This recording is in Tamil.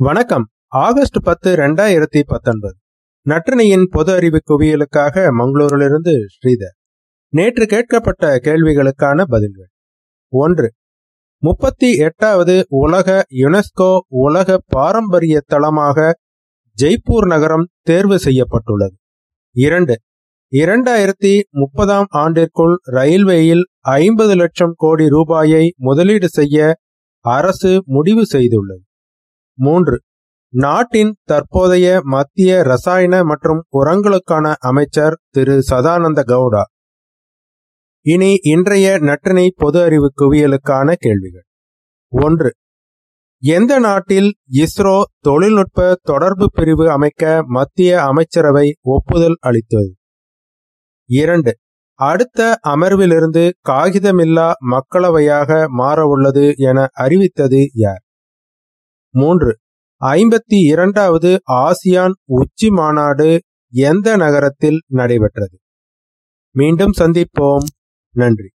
வணக்கம். ஆகஸ்ட் பத்து ரெண்டாயிரத்தி பத்தொன்பது. நற்றினையின் பொது அறிவு குவியலுக்காக மங்களூரிலிருந்து ஸ்ரீதர். நேற்று கேட்கப்பட்ட கேள்விகளுக்கான பதில்கள். ஒன்று முப்பத்தி எட்டாவது உலக யுனெஸ்கோ உலக பாரம்பரிய தளமாக ஜெய்ப்பூர் நகரம் தேர்வு செய்யப்பட்டுள்ளது. இரண்டு இரண்டாயிரத்தி முப்பதாம் ஆண்டிற்குள் ரயில்வேயில் ஐம்பது லட்சம் கோடி ரூபாயை முதலீடு செய்ய அரசு முடிவு செய்துள்ளது. மூன்று. நாட்டின் தற்போதைய மத்திய ரசாயன மற்றும் உரங்களுக்கான அமைச்சர் திரு சதானந்த கவுடா. இனி இன்றைய நற்றினை பொது அறிவு குவியலுக்கான கேள்விகள். ஒன்று. எந்த நாட்டில் இஸ்ரோ தொழில்நுட்ப தொடர்பு பிரிவு அமைக்க மத்திய அமைச்சரவை ஒப்புதல் அளித்தது? இரண்டு. அடுத்த அமர்விலிருந்து காகிதமில்லா மக்களவையாக மாறவுள்ளது என அறிவித்தது யார்? மூன்று. ஐம்பத்தி இரண்டாவது ஆசியான் உச்சி மாநாடு எந்த நகரத்தில் நடைபெற்றது? மீண்டும் சந்திப்போம். நன்றி.